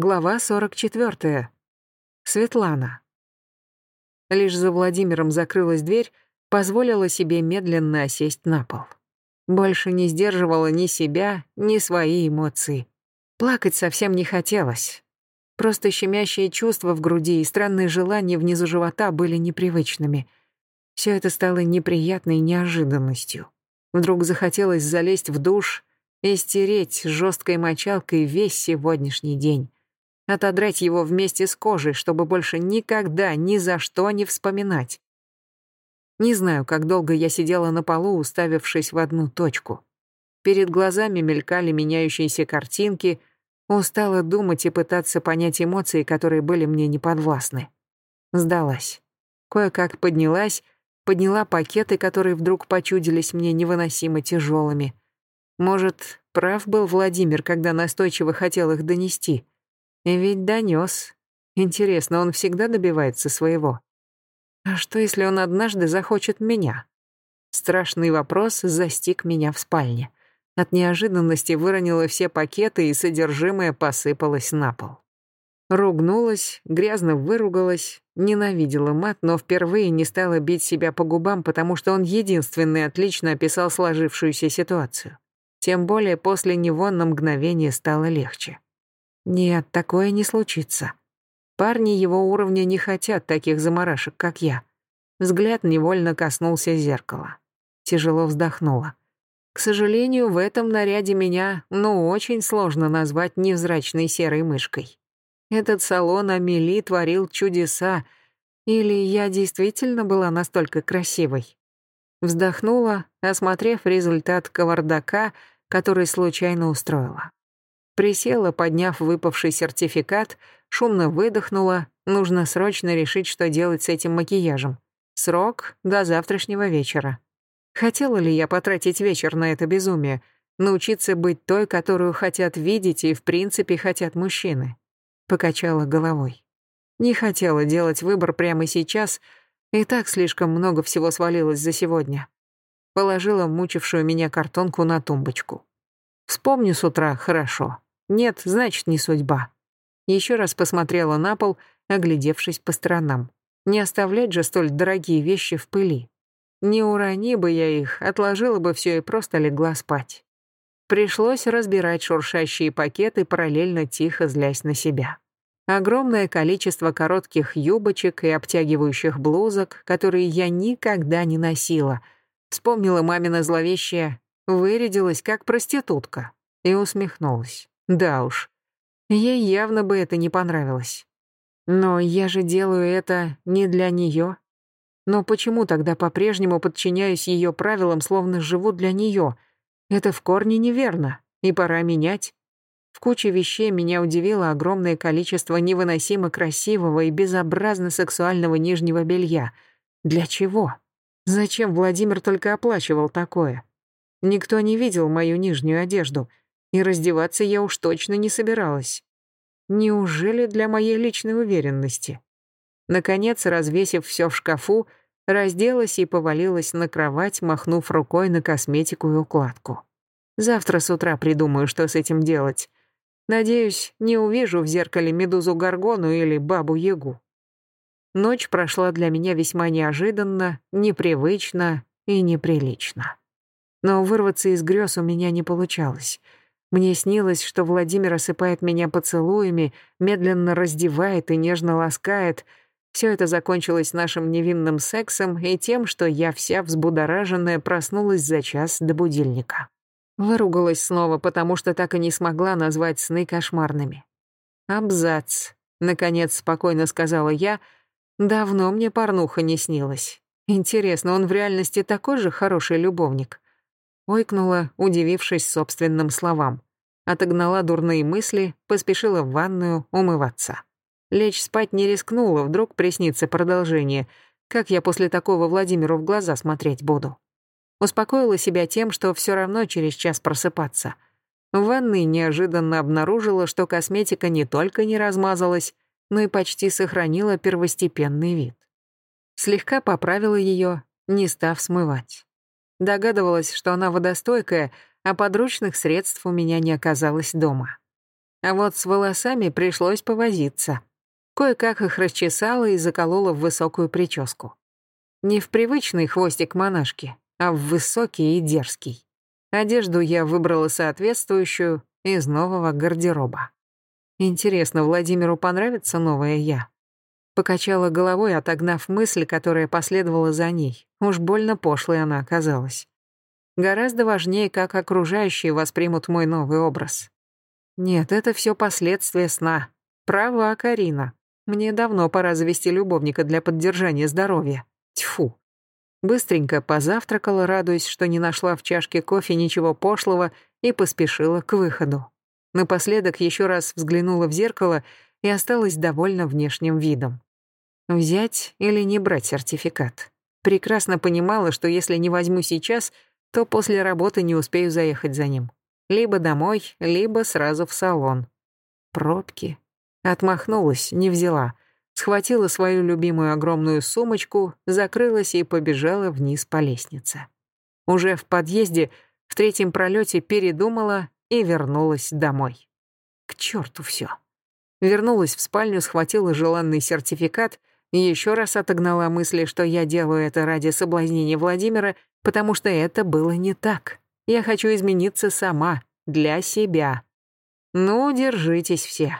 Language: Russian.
Глава 44. Светлана. Лишь за Владимиром закрылась дверь, позволила себе медленно осесть на пол. Больше не сдерживала ни себя, ни свои эмоции. Плакать совсем не хотелось. Просто щемящие чувства в груди и странные желания внизу живота были непривычными. Все это стало неприятной неожиданностью. Вдруг захотелось залезть в душ и стереть жесткой мочалкой весь сегодняшний день отодрать его вместе с кожей, чтобы больше никогда ни за что не вспоминать. Не знаю, как долго я сидела на полу, уставившись в одну точку. Перед глазами мелькали меняющиеся картинки, устала думать и пытаться понять эмоции, которые были мне неподвластны. Сдалась. Кое-как поднялась, подняла пакеты, которые вдруг почудились мне невыносимо тяжелыми. Может, прав был Владимир, когда настойчиво хотел их донести — и ведь донес. Интересно, он всегда добивается своего? А что, если он однажды захочет меня? Страшный вопрос застиг меня в спальне. От неожиданности выронила все пакеты, и содержимое посыпалось на пол. Ругнулась, грязно выругалась, ненавидела мат, но впервые не стала бить себя по губам, потому что он единственный отлично описал сложившуюся ситуацию. Тем более после него на мгновение стало легче. Нет, такое не случится. Парни его уровня не хотят таких заморашек, как я. Взгляд невольно коснулся зеркала. Тяжело вздохнула. К сожалению, в этом наряде меня, ну, очень сложно назвать невзрачной серой мышкой. Этот салон Амели творил чудеса, или я действительно была настолько красивой? Вздохнула, осмотрев результат кавардака, который случайно устроила. Присела, подняв выпавший сертификат, шумно выдохнула. Нужно срочно решить, что делать с этим макияжем. Срок до завтрашнего вечера. Хотела ли я потратить вечер на это безумие? Научиться быть той, которую хотят видеть и в принципе хотят мужчины? Покачала головой. Не хотела делать выбор прямо сейчас, и так слишком много всего свалилось за сегодня. Положила мучившую меня картонку на тумбочку. Вспомню с утра хорошо. Нет, значит, не судьба. Еще раз посмотрела на пол, оглядевшись по сторонам. Не оставлять же столь дорогие вещи в пыли. Не урони бы я их, отложила бы все и просто легла спать. Пришлось разбирать шуршащие пакеты, параллельно тихо злясь на себя. Огромное количество коротких юбочек и обтягивающих блузок, которые я никогда не носила. Вспомнила мамина зловещее «вырядилась как проститутка» и усмехнулась. Да уж, ей явно бы это не понравилось. Но я же делаю это не для нее. Но почему тогда по-прежнему подчиняюсь ее правилам, словно живу для нее? Это в корне неверно, и пора менять. В куче вещей меня удивило огромное количество невыносимо красивого и безобразно сексуального нижнего белья. Для чего? Зачем Владимир только оплачивал такое? Никто не видел мою нижнюю одежду — и раздеваться я уж точно не собиралась. Неужели для моей личной уверенности? Наконец, развесив все в шкафу, разделась и повалилась на кровать, махнув рукой на косметику и укладку. Завтра с утра придумаю, что с этим делать. Надеюсь, не увижу в зеркале медузу Гаргону или бабу-ягу. Ночь прошла для меня весьма неожиданно, непривычно и неприлично. Но вырваться из грез у меня не получалось — мне снилось, что Владимир осыпает меня поцелуями, медленно раздевает и нежно ласкает. Все это закончилось нашим невинным сексом и тем, что я вся взбудораженная проснулась за час до будильника. Выругалась снова, потому что так и не смогла назвать сны кошмарными. «Абзац», — наконец спокойно сказала я, — «давно мне порнуха не снилась. Интересно, он в реальности такой же хороший любовник?» Ойкнула, удивившись собственным словам. Отогнала дурные мысли, поспешила в ванную умываться. Лечь спать не рискнула, вдруг приснится продолжение. Как я после такого Владимиру в глаза смотреть буду? Успокоила себя тем, что все равно через час просыпаться. В ванной неожиданно обнаружила, что косметика не только не размазалась, но и почти сохранила первостепенный вид. Слегка поправила ее, не став смывать. Догадывалась, что она водостойкая, а подручных средств у меня не оказалось дома. а вот с волосами пришлось повозиться. Кое-как их расчесала и заколола в высокую прическу. Не в привычный хвостик монашки, а в высокий и дерзкий. Одежду я выбрала соответствующую из нового гардероба. Интересно, Владимиру понравится новая я? Покачала головой, отогнав мысль, которая последовала за ней. Уж больно пошлой она оказалась. Гораздо важнее, как окружающие воспримут мой новый образ. Нет, это все последствия сна. Права, Карина. Мне давно пора завести любовника для поддержания здоровья. Тьфу. Быстренько позавтракала, радуясь, что не нашла в чашке кофе ничего пошлого, и поспешила к выходу. Напоследок еще раз взглянула в зеркало и осталась довольна внешним видом. Взять или не брать сертификат. Прекрасно понимала, что если не возьму сейчас, то после работы не успею заехать за ним. Либо домой, либо сразу в салон. Пробки. Отмахнулась, не взяла. Схватила свою любимую огромную сумочку, закрылась и побежала вниз по лестнице. Уже в подъезде, в третьем пролете передумала и вернулась домой. К черту все. Вернулась в спальню, схватила желанный сертификат еще раз отогнала мысли, что я делаю это ради соблазнения Владимира, потому что это было не так. Я хочу измениться сама, для себя. Ну, держитесь все.